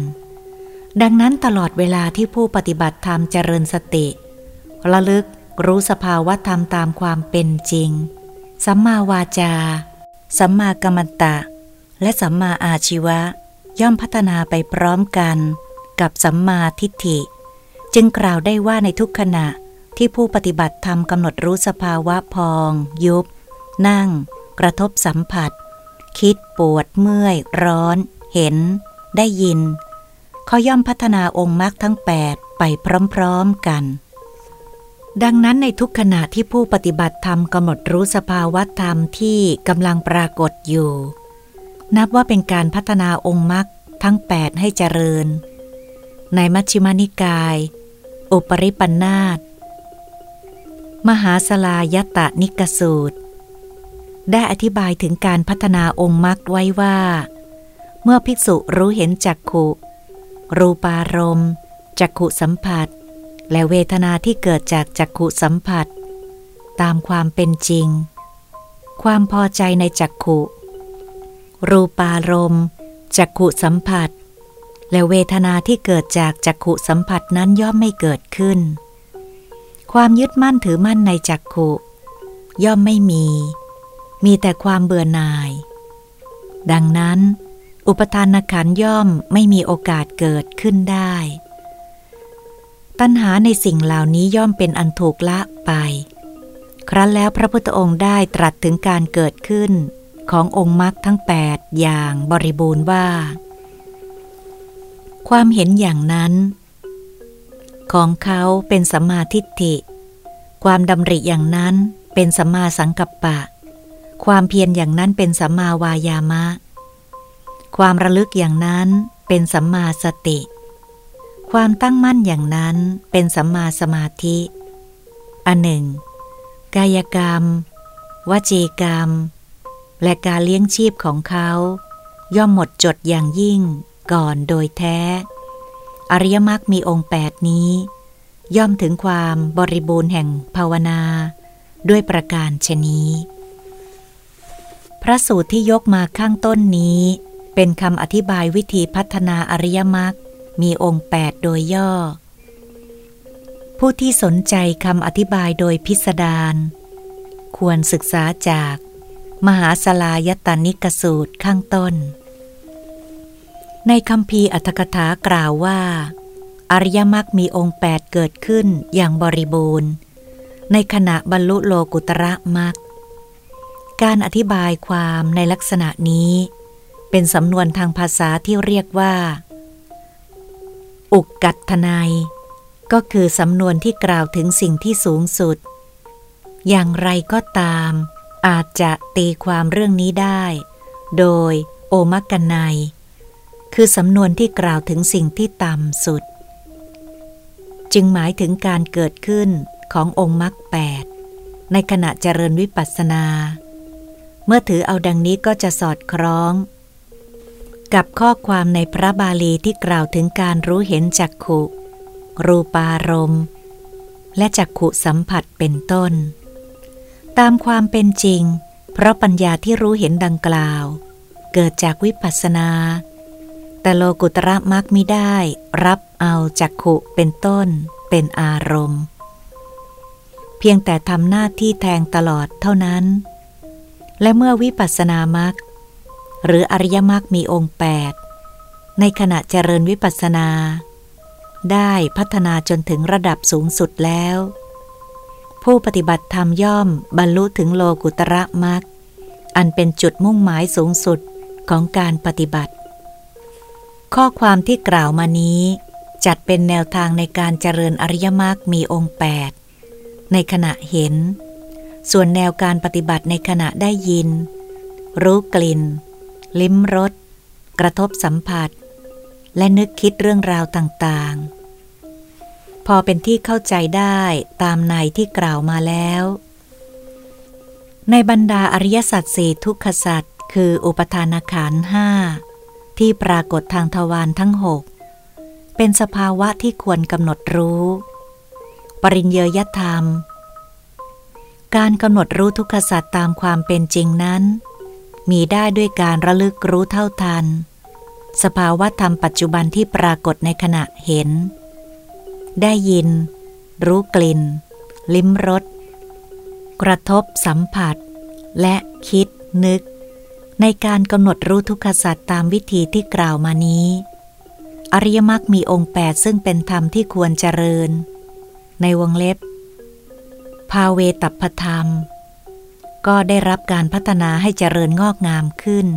ดังนั้นตลอดเวลาที่ผู้ปฏิบัติธรรมเจริญสติ ระลึกรู้สภาวะธรรมตามความเป็นจริง สัมมาวาจา สัมมากัมมันตะ และสัมมาอาชีวะ ย่อมพัฒนาไปพร้อมกัน กับสัมมาทิฏฐิ จึงกล่าวได้ว่าในทุกขณะที่ผู้ปฏิบัติธรรมกำหนดรู้สภาวะพอง ยุบ นั่ง กระทบสัมผัส คิดปวดเมื่อย ร้อน เห็น ได้ยิน เขาย่อมพัฒนาองค์มรรคทั้งแปดไปพร้อมๆกัน ดังนั้นในทุกขณะที่ผู้ปฏิบัติธรรมกำหนดรู้สภาวะธรรมที่กำลังปรากฏอยู่ นับว่าเป็นการพัฒนาองค์มรรคทั้ง 8 ให้เจริญ ในมัชฌิมานิกาย อุปริปันธาตมหาสลายตะนิกสูตร ได้อธิบายถึงการพัฒนาองค์มรรคไว้ว่า เมื่อภิกษุรู้เห็นจักขุ รูปารมณ์จักขุสัมผัส และเวทนาที่เกิดจากจักขุสัมผัส ตามความเป็นจริง ความพอใจในจักขุ รูปารมณ์จักขุสัมผัส และเวทนาที่เกิดจากจักขุสัมผัสนั้นย่อมไม่เกิดขึ้น ความยึดมั่นถือมั่นในจักขุ ย่อมไม่มี มีแต่ความเบื่อหน่าย ดังนั้น อุปทานขันย่อมไม่มีโอกาสเกิดขึ้นได้ ตัณหาในสิ่งเหล่านี้ย่อมเป็นอันถูกละไป ครั้นแล้วพระพุทธองค์ได้ตรัสถึงการเกิดขึ้นขององค์มรรคทั้งแปดอย่างบริบูรณ์ว่า ความเห็นอย่างนั้น ของเขาเป็นสัมมาทิฏฐิ ความดำริอย่างนั้นเป็นสัมมาสังกัปปะ ความเพียรอย่างนั้นเป็นสัมมาวายามะ ความระลึกอย่างนั้นเป็นสัมมาสติ ความตั้งมั่นอย่างนั้นเป็นสัมมาสมาธิ อันหนึ่ง กายกรรม วจีกรรม และการเลี้ยงชีพของเขา ย่อมหมดจดอย่างยิ่งก่อนโดยแท้ อริยมรรคมีองค์แปดนี้ ย่อมถึงความบริบูรณ์แห่งภาวนา ด้วยประการชนี้ พระสูตรที่ยกมาข้างต้นนี้ เป็นคำอธิบายวิธีพัฒนาอริยมรรคมีองค์แปดโดยย่อ ผู้ที่สนใจคำอธิบายโดยพิสดารควรศึกษาจาก มหาสลายตานิกสูตรข้างต้น ในคำพีอัตถกถากล่าวว่า อริยมรรคมีองค์แปดเกิดขึ้นอย่างบริบูรณ์ ในขณะบรรลุโลกุตระมรรค การอธิบายความในลักษณะนี้ เป็นสำนวนทางภาษาที่เรียกว่า อุกกัตทนายก็คือสำนวนที่กล่าวถึงสิ่งที่สูงสุด อย่างไรก็ตาม อาจจะตีความเรื่องนี้ได้ โดยโอมักกันไนคือสำนวนที่กล่าวถึงสิ่งที่ต่ำสุด จึงหมายถึงการเกิดขึ้นขององค์มรรคแปดในขณะเจริญวิปัสสนา เมื่อถือเอาดังนี้ก็จะสอดคล้อง กับข้อความในพระบาลีที่กล่าวถึงการรู้เห็นจักขุ รูปารมณ์ และจักขุสัมผัสเป็นต้น ตามความเป็นจริง เพราะปัญญาที่รู้เห็นดังกล่าว เกิดจากวิปัสสนา แต่โลกุตระมักไมิได้ รับเอาจักขุเป็นต้น เป็นอารมณ์ เพียงแต่ทำหน้าที่แทงตลอดเท่านั้น และเมื่อวิปัสสนามักหรืออริยมรรคมีองค์แปดในขณะเจริญวิปัสสนา ได้พัฒนาจนถึงระดับสูงสุดแล้ว ผู้ปฏิบัติธรรมย่อมบรรลุถึงโลกุตระมรรคอันเป็นจุดมุ่งหมายสูงสุดของการปฏิบัติ ข้อความที่กล่าวมานี้ จัดเป็นแนวทางในการเจริญอริยมรรคมีองค์แปดในขณะเห็น ส่วนแนวการปฏิบัติในขณะได้ยิน รู้กลิ่น ลิ้มรส กระทบสัมผัส และนึกคิดเรื่องราวต่างๆ พอเป็นที่เข้าใจได้ตามในที่กล่าวมาแล้ว ในบรรดาอริยสัจสี่ทุกขสัจคืออุปทานขันห้าที่ปรากฏทางทวารทั้งหกเป็นสภาวะที่ควรกำหนดรู้ ปริญเยยธรรม การกำหนดรู้ทุกขสัตว์ตามความเป็นจริงนั้น มีได้ด้วยการระลึกรู้เท่าทัน สภาวะธรรมปัจจุบันที่ปรากฏในขณะเห็น ได้ยิน รู้กลิ่น ลิ้มรสกระทบสัมผัส และคิดนึก ในการกำหนดรู้ทุกขสัตว์ตามวิธีที่กล่าวมานี้ อริยมรรคมีองค์แปดซึ่งเป็นธรรมที่ควรเจริญ ในวงเล็บ ภาเวตัพธรรม ก็ได้รับการพัฒนาให้เจริญงอกงามขึ้น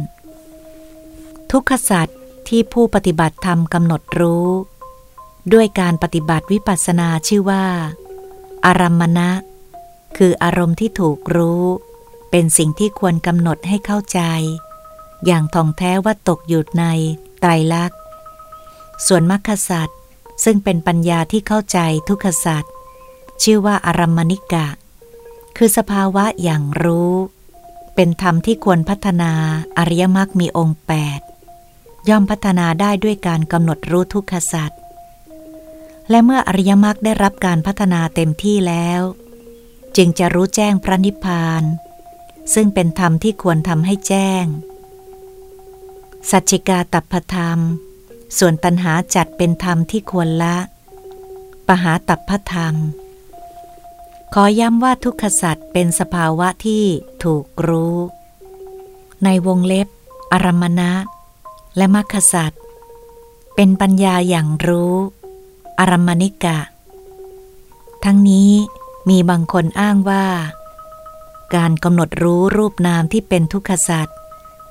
ทุกขสัตว์ที่ผู้ปฏิบัติธรรมกำหนดรู้ ด้วยการปฏิบัติวิปัสสนาชื่อว่า อารัมมณะคืออารมณ์ที่ถูกรู้ เป็นสิ่งที่ควรกำหนดให้เข้าใจ อย่างท่องแท้ว่าตกอยู่ในไตรลักษณ์ ส่วนมรรคสัตว์ซึ่งเป็นปัญญาที่เข้าใจทุกขสัตว์ ชื่อว่าอารัมมณิกะ คือสภาวะอย่างรู้ เป็นธรรมที่ควรพัฒนาอริยมรรคมีองค์แปดย่อมพัฒนาได้ด้วยการกำหนดรู้ทุกขสัตว์และเมื่ออริยมรรคได้รับการพัฒนาเต็มที่แล้ว จึงจะรู้แจ้งพระนิพพาน ซึ่งเป็นธรรมที่ควรทำให้แจ้ง สัจจิกาตัพธรรม ส่วนตัณหาจัดเป็นธรรมที่ควรละ ปหาตัพธรรม ขอย้ำว่าทุกขสัตว์เป็นสภาวะที่ถูกรู้ ในวงเล็บ อารมณะ และมรรคสัตว์เป็นปัญญาอย่างรู้ อารัมมณิกะ ทั้งนี้มีบางคนอ้างว่า การกำหนดรู้รูปนามที่เป็นทุกขสัตว์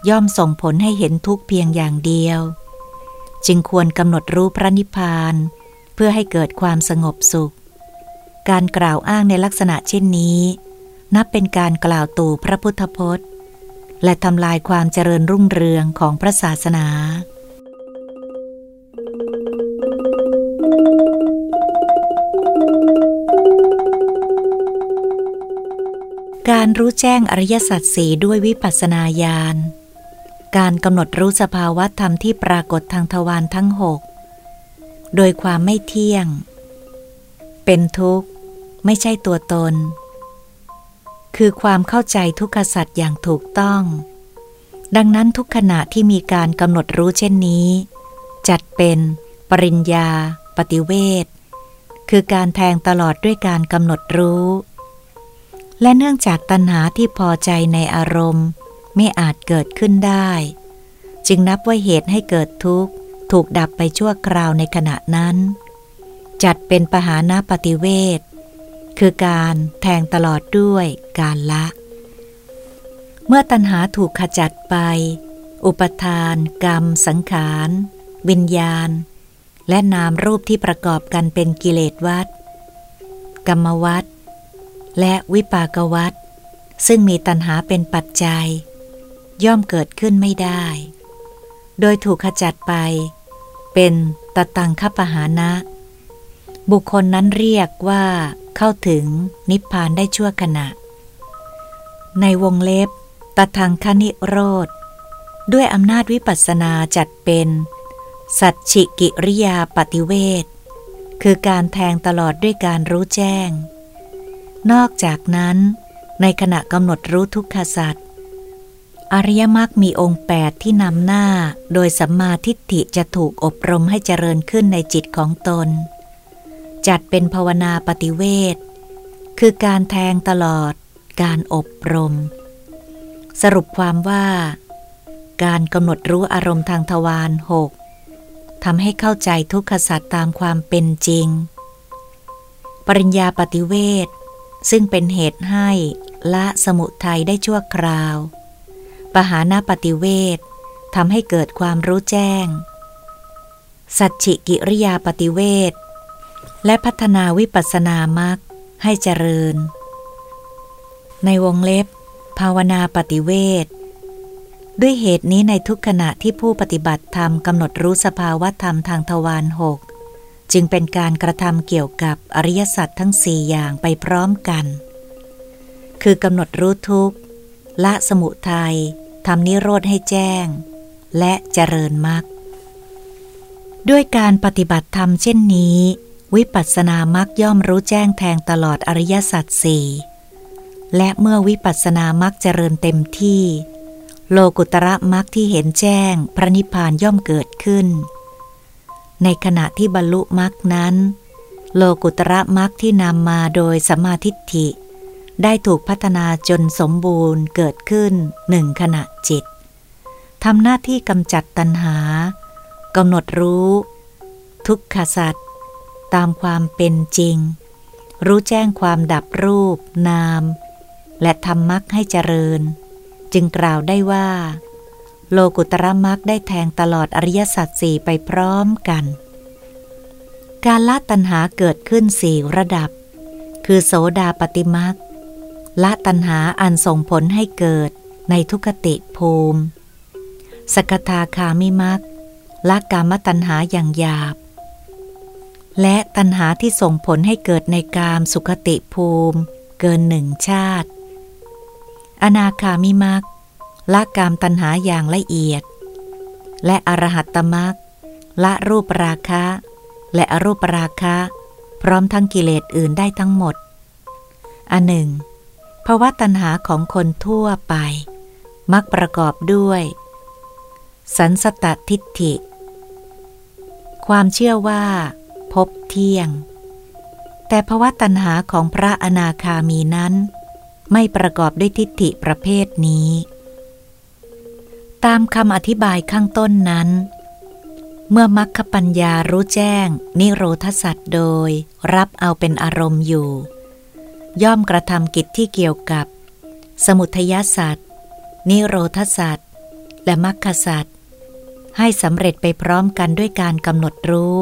ย่อมส่งผลให้เห็นทุกเพียงอย่างเดียว จึงควรกำหนดรู้พระนิพพาน เพื่อให้เกิดความสงบสุข การกล่าวอ้างในลักษณะเช่นนี้ นับเป็นการกล่าวตู่พระพุทธพจน์ และทำลายความเจริญรุ่งเรืองของพระศาสนา การรู้แจ้งอริยสัจสีด้วยวิปัสสนาญาณ การกำหนดรู้สภาวะธรรมที่ปรากฏทางทวารทั้งหกโดยความไม่เที่ยง เป็นทุกข์ ไม่ใช่ตัวตน คือความเข้าใจทุกขสัจอย่างถูกต้อง ดังนั้นทุกขณะที่มีการกำหนดรู้เช่นนี้ จัดเป็นปริญญา ปฏิเวทคือการแทงตลอดด้วยการกำหนดรู้ และเนื่องจากตัณหาที่พอใจในอารมณ์ ไม่อาจเกิดขึ้นได้ จึงนับว่าเหตุให้เกิดทุกข์ ถูกดับไปชั่วคราวในขณะนั้น จัดเป็นปหานาปฏิเวท คือการแทงตลอดด้วยการละ เมื่อตัณหาถูกขจัดไป อุปทาน กรรม สังขาร วิญญาณ และนามรูปที่ประกอบกันเป็นกิเลสวัดกรรมวัดและวิปากวัตซึ่งมีตัณหาเป็นปัจจัย ย่อมเกิดขึ้นไม่ได้ โดยถูกขจัดไป เป็นตตังคปหานะ บุคคลนั้นเรียกว่าเข้าถึงนิพพานได้ชั่วขณะ ในวงเล็บตทังคณิโรธ ด้วยอำนาจวิปัสสนาจัดเป็น สัจฉิกิริยาปฏิเวทคือการแทงตลอดด้วยการรู้แจ้ง นอกจากนั้น ในขณะกำหนดรู้ทุกขสัตว์อริยมรรคมีองค์แปดที่นำหน้า โดยสัมมาทิฏฐิจะถูกอบรมให้เจริญขึ้นในจิตของตน จัดเป็นภาวนาปฏิเวทคือการแทงตลอด การอบรม สรุปความว่า การกำหนดรู้อารมณ์ทางทวารหกทำให้เข้าใจทุกขสัตว์ตามความเป็นจริง ปริญญาปฏิเวทซึ่งเป็นเหตุให้ละสมุทัยได้ชั่วคราว ปหานาปฏิเวททำให้เกิดความรู้แจ้ง สัจฉิกิริยาปฏิเวท และพัฒนาวิปัสสนามักให้เจริญ ในวงเล็บ ภาวนาปฏิเวทด้วยเหตุนี้ในทุกขณะที่ผู้ปฏิบัติธรรมกำหนดรู้สภาวะธรรมทางทวารหกจึงเป็นการกระทำเกี่ยวกับอริยสัจทั้งสี่อย่างไปพร้อมกัน คือกำหนดรู้ทุกข์ละสมุทัยทำนิโรธให้แจ้ง และเจริญมรรคด้วยการปฏิบัติธรรมเช่นนี้ วิปัสสนามักย่อมรู้แจ้งแทงตลอดอริยสัจสี่และเมื่อวิปัสสนามักเจริญเต็มที่ โลกุตระมักที่เห็นแจ้งพระนิพพานย่อมเกิดขึ้น ในขณะที่บรรลุมรรคนั้น โลกุตระมรรคที่นำมาโดยสมาธิฐิ ได้ถูกพัฒนาจนสมบูรณ์เกิดขึ้นหนึ่งขณะจิตทำหน้าที่กำจัดตัณหากำหนดรู้ ทุกขสัตว ตามความเป็นจริง รู้แจ้งความดับรูป นาม และทำมรรคให้เจริญ จึงกล่าวได้ว่า โลกุตระมักได้แทงตลอดอริยสัจสี่ไปพร้อมกัน การละตัณหาเกิดขึ้นสี่ระดับ คือโสดาปฏิมักละตัณหาอันส่งผลให้เกิดในทุกติภูมิ สกทาคามิมักละกามตัณหาอย่างหยาบ และตัณหาที่ส่งผลให้เกิดในกามสุขติภูมิ เกินหนึ่งชาติ อนาคามิมักละกามตัณหาอย่างละเอียด และอรหัตตมักละรูปราคะ และอรูปราคะ พร้อมทั้งกิเลสอื่นได้ทั้งหมด อันหนึ่งภาวะตัณหาของคนทั่วไป มักประกอบด้วย สันสตทิฏฐิ ความเชื่อว่า บเที่ยง แต่ภวะตัณหาของพระอนาคามีนั้น ไม่ประกอบด้วยทิฏฐิประเภทนี้ ตามคำอธิบายข้างต้นนั้น เมื่อมัคคปัญญารู้แจ้ง นิโรธสัตว์โดยรับเอาเป็นอารมณ์อยู่ ย่อมกระทำกิจที่เกี่ยวกับ สมุทยสัตว์นิโรธสัตว์และมรรคสัตว์ให้สำเร็จไปพร้อมกันด้วยการกำหนดรู้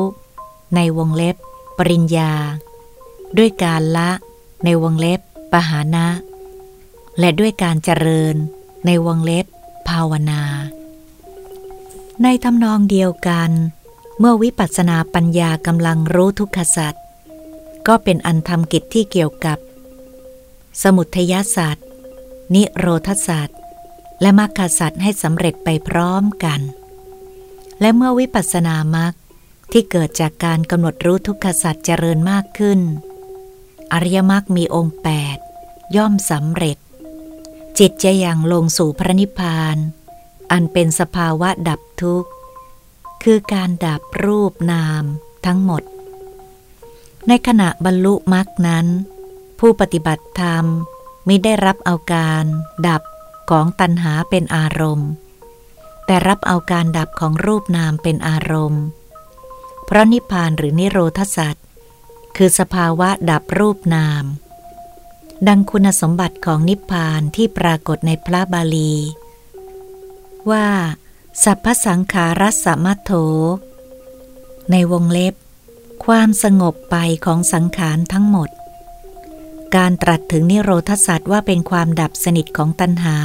ในวงเล็บ ปริญญา ด้วยการละในวงเล็บ ปหานะ และด้วยการเจริญในวงเล็บ ภาวนา ในทำนองเดียวกัน เมื่อวิปัสสนาปัญญากำลังรู้ทุกขสัตว์ก็เป็นอันทำกิจที่เกี่ยวกับ สมุทยศาสตร์นิโรธศาสตร์และมรรคศาสตร์ให้สำเร็จไปพร้อมกัน และเมื่อวิปัสสนามรรค ที่เกิดจากการกำหนดรู้ทุกขสัตว์เจริญมากขึ้น อริยมรรคมีองค์แปดย่อมสำเร็จ จิตจะยังลงสู่พระนิพพาน อันเป็นสภาวะดับทุกข์ คือการดับรูปนามทั้งหมด ในขณะบรรลุมรรคนั้น ผู้ปฏิบัติธรรมมิได้รับเอาการดับของตัณหาเป็นอารมณ์ แต่รับเอาการดับของรูปนามเป็นอารมณ์ เพราะนิพพานหรือนิโรธสัตว์คือสภาวะดับรูปนาม ดังคุณสมบัติของนิพพานที่ปรากฏในพระบาลี ว่า สัพพสังขารัสมัตโถ ในวงเล็บ ความสงบไปของสังขารทั้งหมด การตรัสถึงนิโรธสัตว์ว่าเป็นความดับสนิทของตัณหา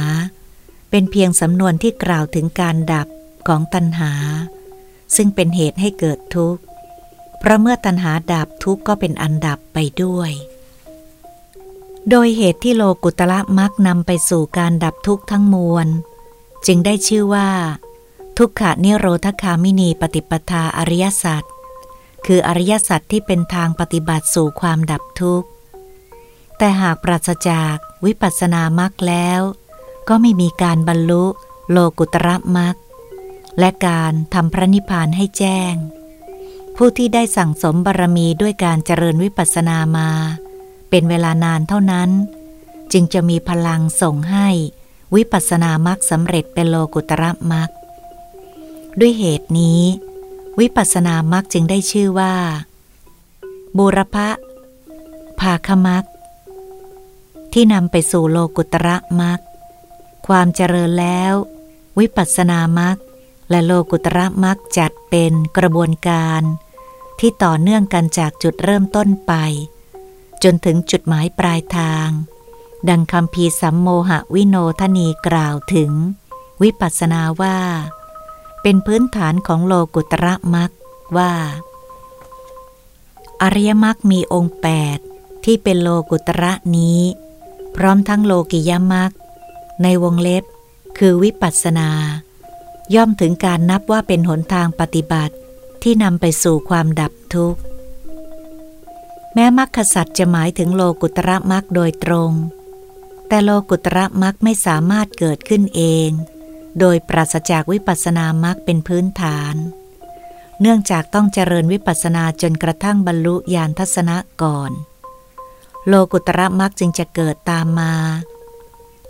เป็นเพียงสำนวนที่กล่าวถึงการดับของตัณหา ซึ่งเป็นเหตุให้เกิดทุกข์ เพราะเมื่อตัณหาดับทุกข์ก็เป็นอันดับไปด้วย โดยเหตุที่โลกุตละมักนำไปสู่การดับทุกข์ทั้งมวล จึงได้ชื่อว่า ทุกขะนิโรธคามินีปฏิปทาอริยสัจคืออริยสัจที่เป็นทางปฏิบัติสู่ความดับทุกข์ แต่หากปราศจากวิปัสสนามรรคแล้ว ก็ไม่มีการบรรลุโลกุตระมรรค และการทำพระนิพพานให้แจ้ง ผู้ที่ได้สั่งสมบารมีด้วยการเจริญวิปัสสนามา เป็นเวลานานเท่านั้น จึงจะมีพลังส่งให้วิปัสสนามรรคสำเร็จเป็นโลกุตระมรรคด้วยเหตุนี้ วิปัสสนามรรคจึงได้ชื่อว่า บูรพะภาคมรรคที่นำไปสู่โลกุตระมรรคความเจริญแล้ว วิปัสสนามรรค และโลกุตระมรรคจัดเป็นกระบวนการ ที่ต่อเนื่องกันจากจุดเริ่มต้นไป จนถึงจุดหมายปลายทาง ดังคำพีสัมโมหวิโนทนีกล่าวถึง วิปัสสนาว่า เป็นพื้นฐานของโลกุตระมรรคว่า อริยมรรคมีองค์แปดที่เป็นโลกุตระนี้ พร้อมทั้งโลกิยมักในวงเล็บคือวิปัสสนา ย่อมถึงการนับว่าเป็นหนทางปฏิบัติที่นำไปสู่ความดับทุกข์ แม้มรรคสัตว์จะหมายถึงโลกุตระมรรคโดยตรง แต่โลกุตระมรรคไม่สามารถเกิดขึ้นเอง โดยปราศจากวิปัสสนามรรคเป็นพื้นฐาน เนื่องจากต้องเจริญวิปัสสนาจนกระทั่งบรรลุญาณทัศนะก่อน โลกุตระมรรคจึงจะเกิดตามมา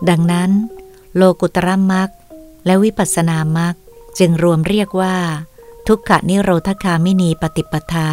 ดังนั้น โลกุตระมรรค และวิปัสสนามรรคจึงรวมเรียกว่า ทุกขนิโรธคามินีปฏิปทา